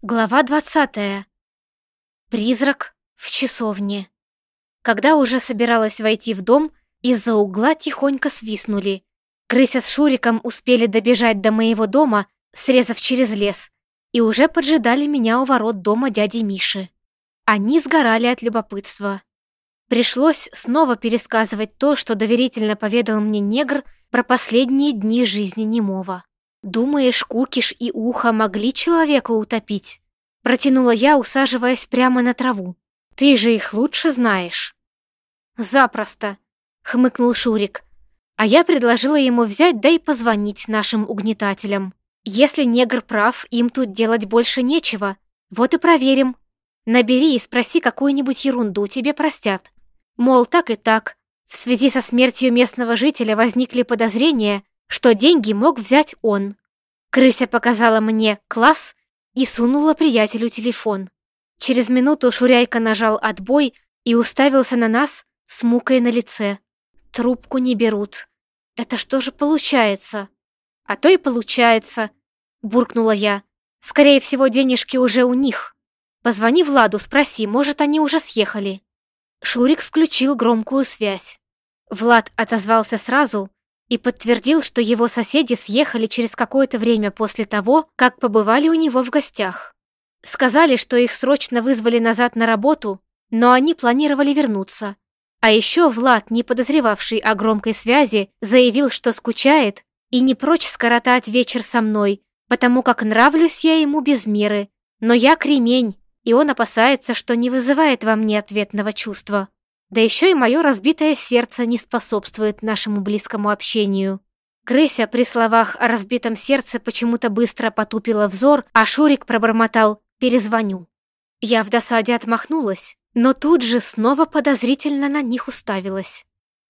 Глава двадцатая. Призрак в часовне. Когда уже собиралась войти в дом, из-за угла тихонько свистнули. Крыся с Шуриком успели добежать до моего дома, срезав через лес, и уже поджидали меня у ворот дома дяди Миши. Они сгорали от любопытства. Пришлось снова пересказывать то, что доверительно поведал мне негр про последние дни жизни немого. «Думаешь, кукиш и ухо могли человека утопить?» Протянула я, усаживаясь прямо на траву. «Ты же их лучше знаешь». «Запросто», — хмыкнул Шурик. А я предложила ему взять да и позвонить нашим угнетателям. Если негр прав, им тут делать больше нечего. Вот и проверим. Набери и спроси какую-нибудь ерунду, тебе простят. Мол, так и так. В связи со смертью местного жителя возникли подозрения, что деньги мог взять он. Крыся показала мне класс и сунула приятелю телефон. Через минуту Шуряйка нажал отбой и уставился на нас с мукой на лице. Трубку не берут. Это что же получается? А то и получается, буркнула я. Скорее всего, денежки уже у них. Позвони Владу, спроси, может, они уже съехали. Шурик включил громкую связь. Влад отозвался сразу и подтвердил, что его соседи съехали через какое-то время после того, как побывали у него в гостях. Сказали, что их срочно вызвали назад на работу, но они планировали вернуться. А еще Влад, не подозревавший о громкой связи, заявил, что скучает и не прочь скоротать вечер со мной, потому как нравлюсь я ему без меры. Но я кремень, и он опасается, что не вызывает во мне ответного чувства. Да еще и мое разбитое сердце не способствует нашему близкому общению. Крыся при словах о разбитом сердце почему-то быстро потупила взор, а Шурик пробормотал «перезвоню». Я в досаде отмахнулась, но тут же снова подозрительно на них уставилась.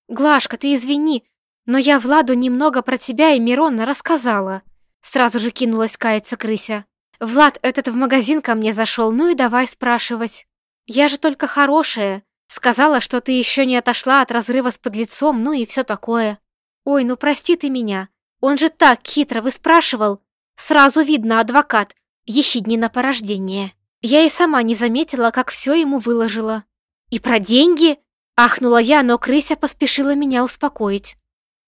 «Глашка, ты извини, но я Владу немного про тебя и Мирона рассказала», сразу же кинулась каяться крыся. «Влад этот в магазин ко мне зашел, ну и давай спрашивать. Я же только хорошая, Сказала, что ты еще не отошла от разрыва с подлецом, ну и все такое. Ой, ну прости ты меня. Он же так хитро выспрашивал. Сразу видно, адвокат, ехиднина по рождению. Я и сама не заметила, как все ему выложила. И про деньги? Ахнула я, но крыся поспешила меня успокоить.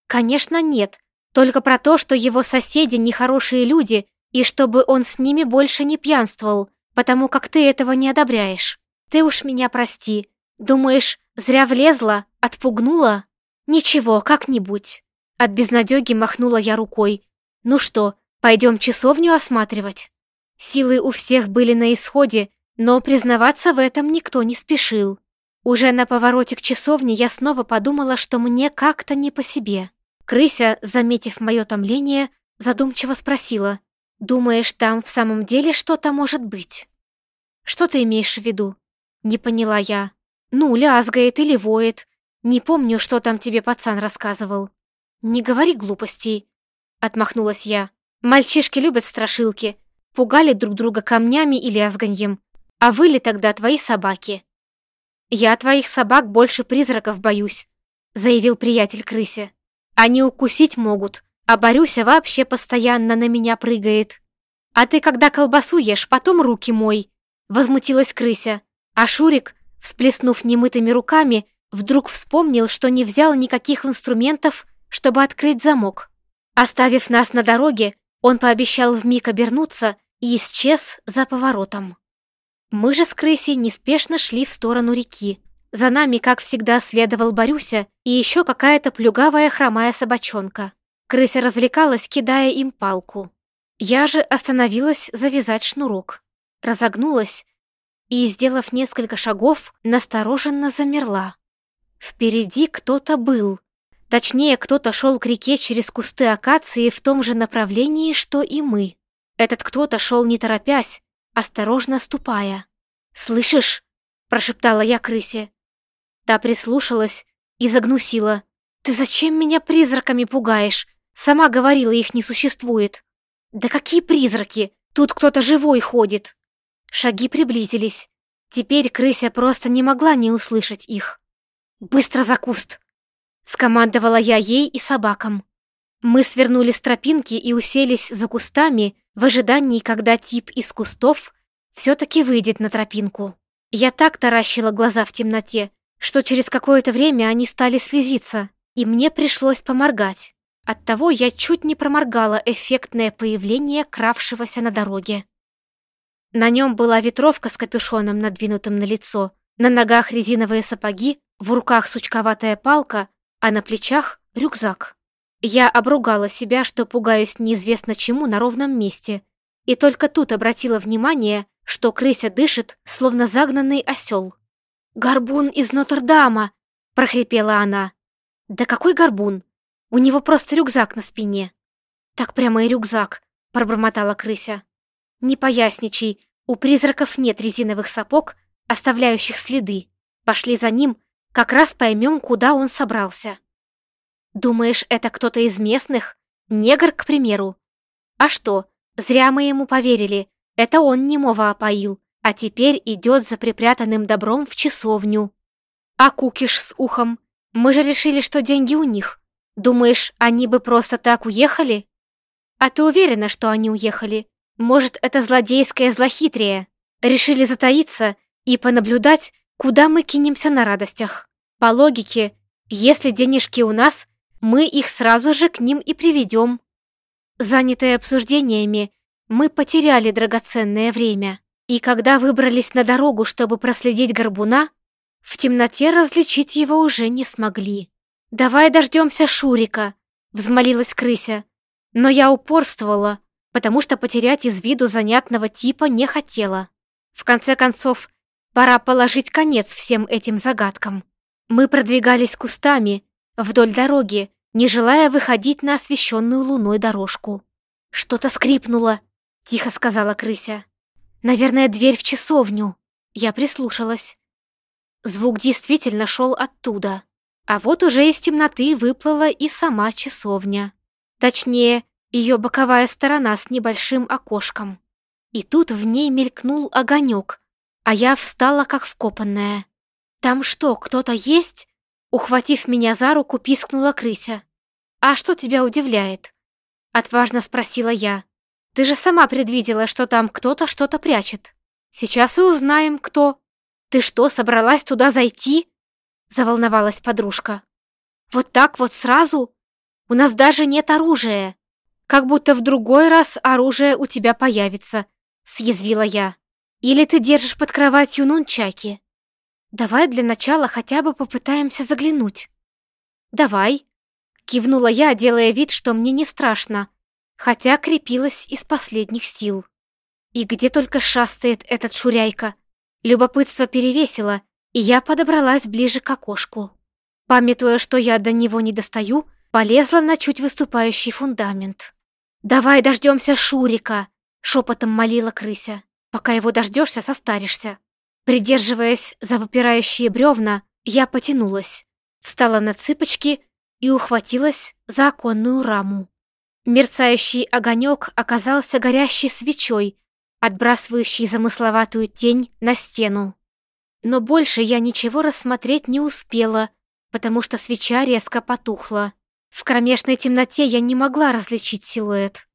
Конечно, нет. Только про то, что его соседи нехорошие люди, и чтобы он с ними больше не пьянствовал, потому как ты этого не одобряешь. Ты уж меня прости, Думаешь, зря влезла, отпугнула? Ничего, как-нибудь. От безнадёги махнула я рукой. Ну что, пойдем часовню осматривать? Силы у всех были на исходе, но признаваться в этом никто не спешил. Уже на повороте к часовне я снова подумала, что мне как-то не по себе. Крыся, заметив мое томление, задумчиво спросила. «Думаешь, там в самом деле что-то может быть?» «Что ты имеешь в виду?» Не поняла я. Ну, лязгает или воет. Не помню, что там тебе пацан рассказывал. Не говори глупостей, отмахнулась я. Мальчишки любят страшилки. Пугали друг друга камнями и лязганьем. А вы ли тогда твои собаки? Я твоих собак больше призраков боюсь, заявил приятель крысе. Они укусить могут, а Борюся вообще постоянно на меня прыгает. А ты когда колбасу ешь, потом руки мой, возмутилась крыся. А Шурик Всплеснув немытыми руками, вдруг вспомнил, что не взял никаких инструментов, чтобы открыть замок. Оставив нас на дороге, он пообещал вмиг обернуться и исчез за поворотом. Мы же с крысей неспешно шли в сторону реки. За нами, как всегда, следовал Борюся и еще какая-то плюгавая хромая собачонка. Крыся развлекалась, кидая им палку. Я же остановилась завязать шнурок. Разогнулась и, сделав несколько шагов, настороженно замерла. Впереди кто-то был. Точнее, кто-то шел к реке через кусты акации в том же направлении, что и мы. Этот кто-то шел не торопясь, осторожно ступая. «Слышишь?» – прошептала я крысе. Та прислушалась и загнусила. «Ты зачем меня призраками пугаешь? Сама говорила, их не существует». «Да какие призраки? Тут кто-то живой ходит». Шаги приблизились. Теперь крыся просто не могла не услышать их. «Быстро за куст!» Скомандовала я ей и собакам. Мы свернули с тропинки и уселись за кустами в ожидании, когда тип из кустов все-таки выйдет на тропинку. Я так таращила глаза в темноте, что через какое-то время они стали слезиться, и мне пришлось поморгать. Оттого я чуть не проморгала эффектное появление кравшегося на дороге. На нем была ветровка с капюшоном, надвинутым на лицо, на ногах резиновые сапоги, в руках сучковатая палка, а на плечах рюкзак. Я обругала себя, что пугаюсь неизвестно чему на ровном месте, и только тут обратила внимание, что крыся дышит, словно загнанный осел. «Горбун из Нотр-Дама!» — прохрипела она. «Да какой горбун? У него просто рюкзак на спине». «Так прямо и рюкзак», — пробормотала крыся. «Не поясничай, у призраков нет резиновых сапог, оставляющих следы. Пошли за ним, как раз поймем, куда он собрался». «Думаешь, это кто-то из местных? Негр, к примеру?» «А что, зря мы ему поверили. Это он немого опоил а теперь идет за припрятанным добром в часовню. А кукиш с ухом? Мы же решили, что деньги у них. Думаешь, они бы просто так уехали? А ты уверена, что они уехали? Может, это злодейское злохитрие? Решили затаиться и понаблюдать, куда мы кинемся на радостях. По логике, если денежки у нас, мы их сразу же к ним и приведем. Занятые обсуждениями, мы потеряли драгоценное время. И когда выбрались на дорогу, чтобы проследить горбуна, в темноте различить его уже не смогли. «Давай дождемся Шурика», — взмолилась крыся. Но я упорствовала, потому что потерять из виду занятного типа не хотела. В конце концов, пора положить конец всем этим загадкам. Мы продвигались кустами вдоль дороги, не желая выходить на освещенную луной дорожку. «Что-то скрипнуло», — тихо сказала крыся. Наверное, дверь в часовню. Я прислушалась. Звук действительно шел оттуда. А вот уже из темноты выплыла и сама часовня. Точнее, ее боковая сторона с небольшим окошком. И тут в ней мелькнул огонек, а я встала как вкопанная. «Там что, кто-то есть?» Ухватив меня за руку, пискнула крыся. «А что тебя удивляет?» Отважно спросила я. Ты же сама предвидела, что там кто-то что-то прячет. Сейчас и узнаем, кто. Ты что, собралась туда зайти? Заволновалась подружка. Вот так вот сразу? У нас даже нет оружия. Как будто в другой раз оружие у тебя появится, съязвила я. Или ты держишь под кроватью нунчаки? Давай для начала хотя бы попытаемся заглянуть. Давай, кивнула я, делая вид, что мне не страшно, хотя крепилась из последних сил. И где только шастает этот шуряйка. Любопытство перевесило, и я подобралась ближе к окошку. Памятуя, что я до него не достаю, полезла на чуть выступающий фундамент. «Давай дождемся Шурика!» — шепотом молила крыся. «Пока его дождешься, состаришься». Придерживаясь за выпирающие бревна, я потянулась, встала на цыпочки и ухватилась за оконную раму. Мерцающий огонек оказался горящей свечой, отбрасывающей замысловатую тень на стену. Но больше я ничего рассмотреть не успела, потому что свеча резко потухла. В кромешной темноте я не могла различить силуэт.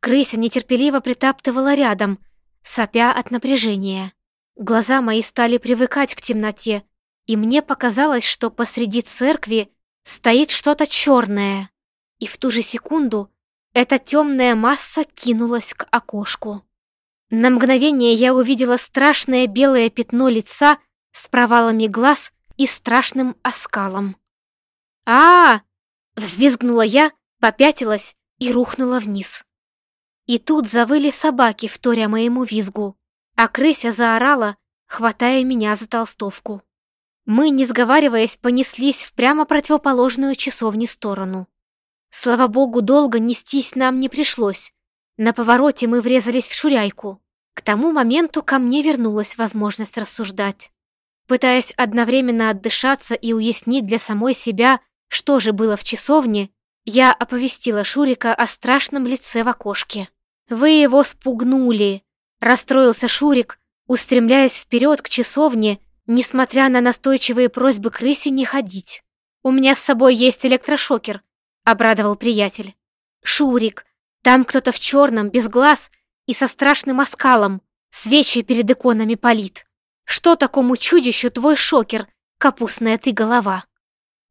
Крыся нетерпеливо притаптывала рядом, сопя от напряжения. Глаза мои стали привыкать к темноте, и мне показалось, что посреди церкви стоит что-то черное. И в ту же секунду эта темная масса кинулась к окошку. На мгновение я увидела страшное белое пятно лица с провалами глаз и страшным оскалом. а, -а, -а Взвизгнула я, попятилась и рухнула вниз. И тут завыли собаки, вторя моему визгу, а крыся заорала, хватая меня за толстовку. Мы, не сговариваясь, понеслись в прямо противоположную часовне сторону. Слава богу, долго нестись нам не пришлось. На повороте мы врезались в шуряйку. К тому моменту ко мне вернулась возможность рассуждать. Пытаясь одновременно отдышаться и уяснить для самой себя, что же было в часовне, я оповестила Шурика о страшном лице в окошке. «Вы его спугнули!» — расстроился Шурик, устремляясь вперед к часовне, несмотря на настойчивые просьбы крысе не ходить. «У меня с собой есть электрошокер, обрадовал приятель. «Шурик, там кто-то в черном, без глаз и со страшным оскалом. свечи перед иконами палит. Что такому чудищу твой шокер, капустная ты голова?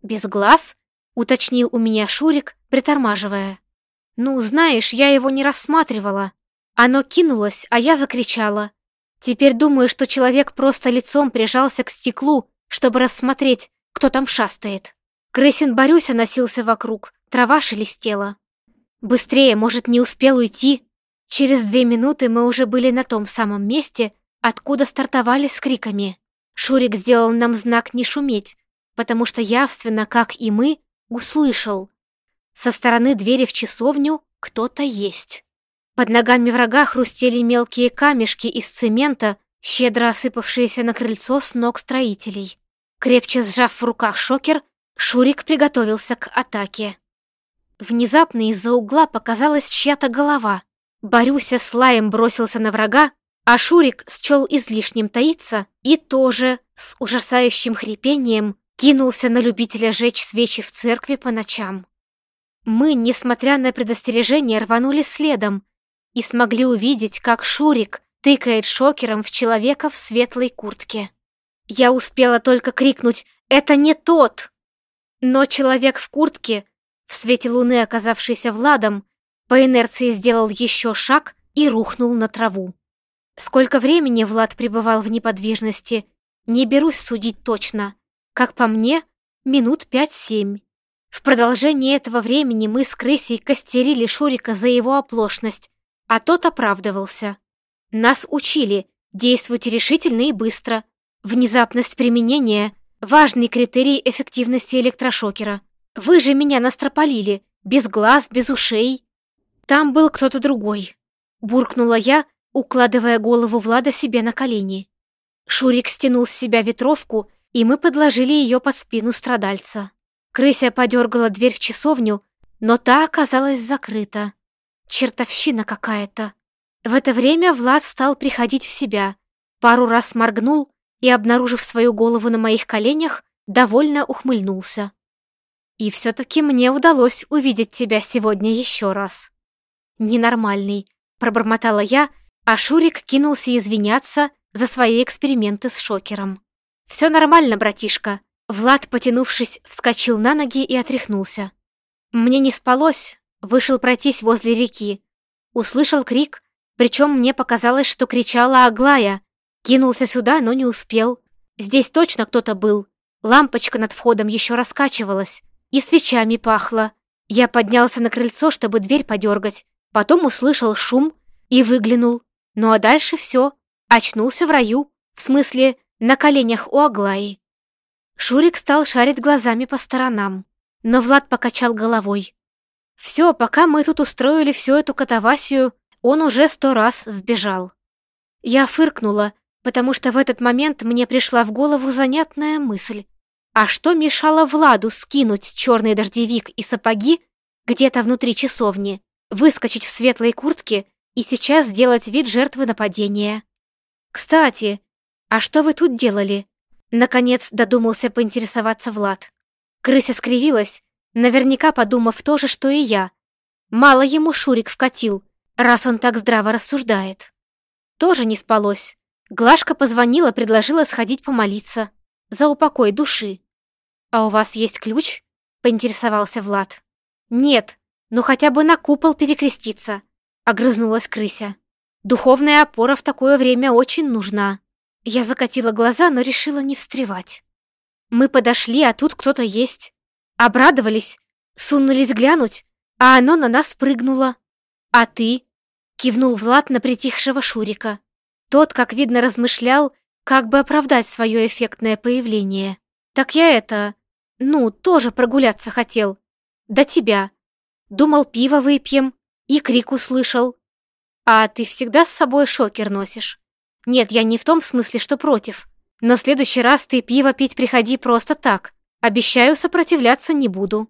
Без глаз? Уточнил у меня Шурик, притормаживая. Ну, знаешь, я его не рассматривала. Оно кинулось, а я закричала. Теперь думаю, что человек просто лицом прижался к стеклу, чтобы рассмотреть, кто там шастает. Крысин Борюся носился вокруг, трава шелестела. Быстрее, может, не успел уйти? Через две минуты мы уже были на том самом месте, откуда стартовали с криками. Шурик сделал нам знак не шуметь, потому что явственно, как и мы, услышал. Со стороны двери в часовню кто-то есть. Под ногами врага хрустели мелкие камешки из цемента, щедро осыпавшиеся на крыльцо с ног строителей. Крепче сжав в руках шокер, Шурик приготовился к атаке. Внезапно из-за угла показалась чья-то голова. Борюся с лаем бросился на врага, а Шурик счел излишним таиться и тоже с ужасающим хрипением кинулся на любителя жечь свечи в церкви по ночам. Мы, несмотря на предостережение, рванули следом и смогли увидеть, как Шурик тыкает шокером в человека в светлой куртке. Я успела только крикнуть «Это не тот!» Но человек в куртке, в свете луны оказавшийся Владом, по инерции сделал еще шаг и рухнул на траву. Сколько времени Влад пребывал в неподвижности, не берусь судить точно. Как по мне, минут пять-семь. В продолжении этого времени мы с крысей костерили Шурика за его оплошность, а тот оправдывался. Нас учили, действуйте решительно и быстро. Внезапность применения – важный критерий эффективности электрошокера. Вы же меня настропалили, без глаз, без ушей. Там был кто-то другой. Буркнула я, укладывая голову Влада себе на колени. Шурик стянул с себя ветровку, и мы подложили ее под спину страдальца. Крыся подергала дверь в часовню, но та оказалась закрыта. Чертовщина какая-то. В это время Влад стал приходить в себя, пару раз моргнул и, обнаружив свою голову на моих коленях, довольно ухмыльнулся. «И все-таки мне удалось увидеть тебя сегодня еще раз». «Ненормальный», — пробормотала я, а Шурик кинулся извиняться за свои эксперименты с шокером. «Все нормально, братишка». Влад, потянувшись, вскочил на ноги и отряхнулся. Мне не спалось, вышел пройтись возле реки. Услышал крик, причем мне показалось, что кричала Аглая. Кинулся сюда, но не успел. Здесь точно кто-то был. Лампочка над входом еще раскачивалась. И свечами пахло. Я поднялся на крыльцо, чтобы дверь подергать. Потом услышал шум и выглянул. Ну а дальше все. Очнулся в раю. В смысле, на коленях у Аглаи. Шурик стал шарить глазами по сторонам. Но Влад покачал головой. Все, пока мы тут устроили всю эту катавасию, он уже сто раз сбежал. Я фыркнула, потому что в этот момент мне пришла в голову занятная мысль. А что мешало Владу скинуть черный дождевик и сапоги где-то внутри часовни, выскочить в светлой куртке и сейчас сделать вид жертвы нападения? Кстати, а что вы тут делали? Наконец додумался поинтересоваться Влад. Крыся скривилась, наверняка подумав то же, что и я. Мало ему Шурик вкатил, раз он так здраво рассуждает. Тоже не спалось. Глашка позвонила, предложила сходить помолиться. За упокой души. «А у вас есть ключ?» — поинтересовался Влад. «Нет, но хотя бы на купол перекреститься», — огрызнулась крыся. «Духовная опора в такое время очень нужна». Я закатила глаза, но решила не встревать. Мы подошли, а тут кто-то есть. Обрадовались, сунулись глянуть, а оно на нас прыгнуло. «А ты?» Кивнул Влад на притихшего Шурика. Тот, как видно, размышлял, как бы оправдать свое эффектное появление. «Так я это... Ну, тоже прогуляться хотел. До тебя. Думал, пиво выпьем. И крик услышал. А ты всегда с собой шокер носишь? Нет, я не в том смысле, что против. Но следующий раз ты пиво пить приходи просто так. Обещаю, сопротивляться не буду».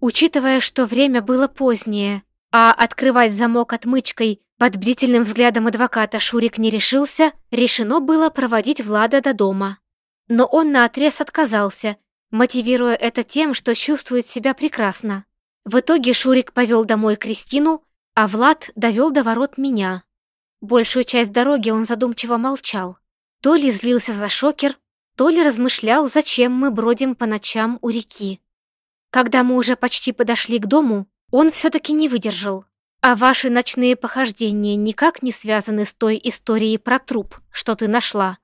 Учитывая, что время было позднее, а открывать замок отмычкой под бдительным взглядом адвоката Шурик не решился, решено было проводить Влада до дома. Но он наотрез отказался, мотивируя это тем, что чувствует себя прекрасно. В итоге Шурик повел домой Кристину, а Влад довел до ворот меня. Большую часть дороги он задумчиво молчал. То ли злился за шокер, то ли размышлял, зачем мы бродим по ночам у реки. Когда мы уже почти подошли к дому, он все-таки не выдержал. А ваши ночные похождения никак не связаны с той историей про труп, что ты нашла.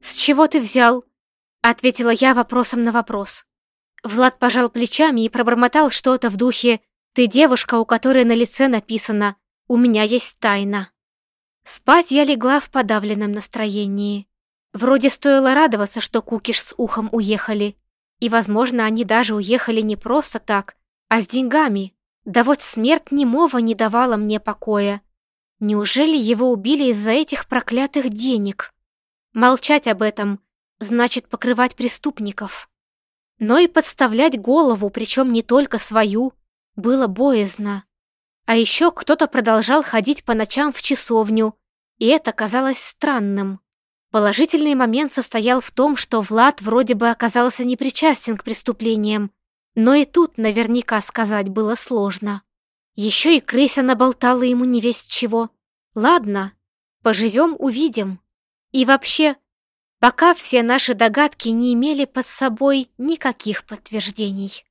С чего ты взял? Ответила я вопросом на вопрос. Влад пожал плечами и пробормотал что-то в духе «Ты девушка, у которой на лице написано «У меня есть тайна». Спать я легла в подавленном настроении. Вроде стоило радоваться, что Кукиш с ухом уехали. И, возможно, они даже уехали не просто так, а с деньгами. Да вот смерть немого не давала мне покоя. Неужели его убили из-за этих проклятых денег? Молчать об этом значит покрывать преступников. Но и подставлять голову, причем не только свою, было боязно. А еще кто-то продолжал ходить по ночам в часовню, и это казалось странным. Положительный момент состоял в том, что Влад вроде бы оказался непричастен к преступлениям, но и тут наверняка сказать было сложно. Еще и крыся наболтала ему не весть чего. Ладно, поживем, увидим. И вообще, пока все наши догадки не имели под собой никаких подтверждений.